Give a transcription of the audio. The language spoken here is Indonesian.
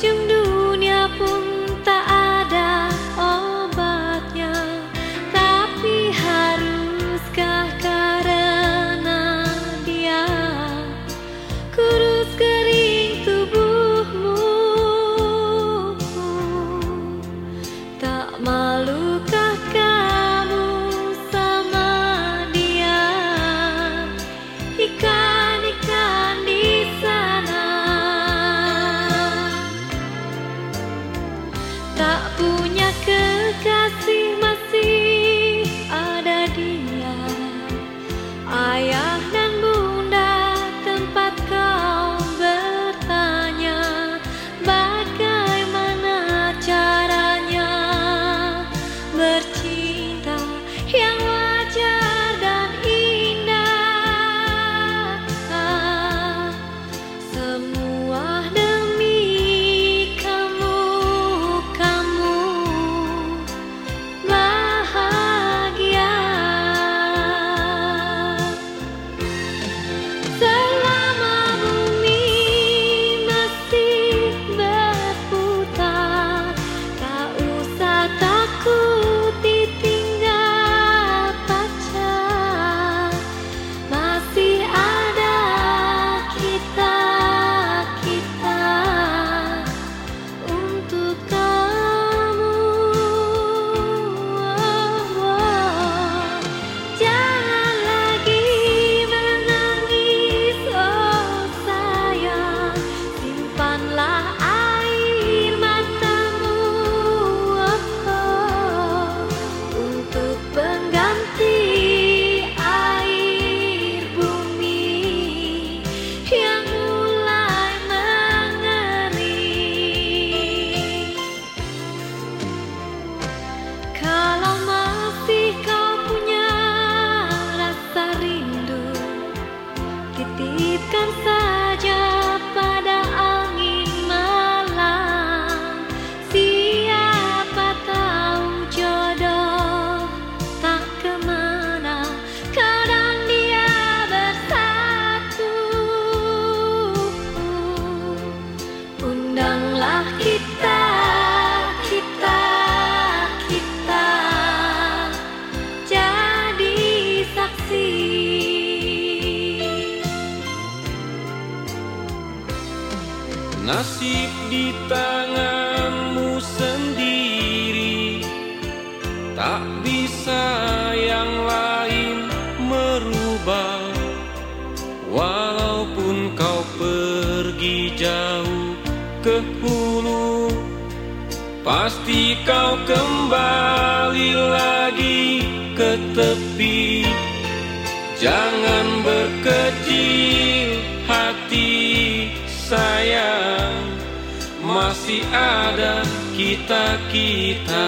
chừng đưa biarkan saja Nasib di tanganmu sendiri. Tak bisa yang lain merubah. Walaupun kau pergi jauh ke hulu Pasti kau kembali lagi ke tepi. Jangan berkecil Masih ada kita-kita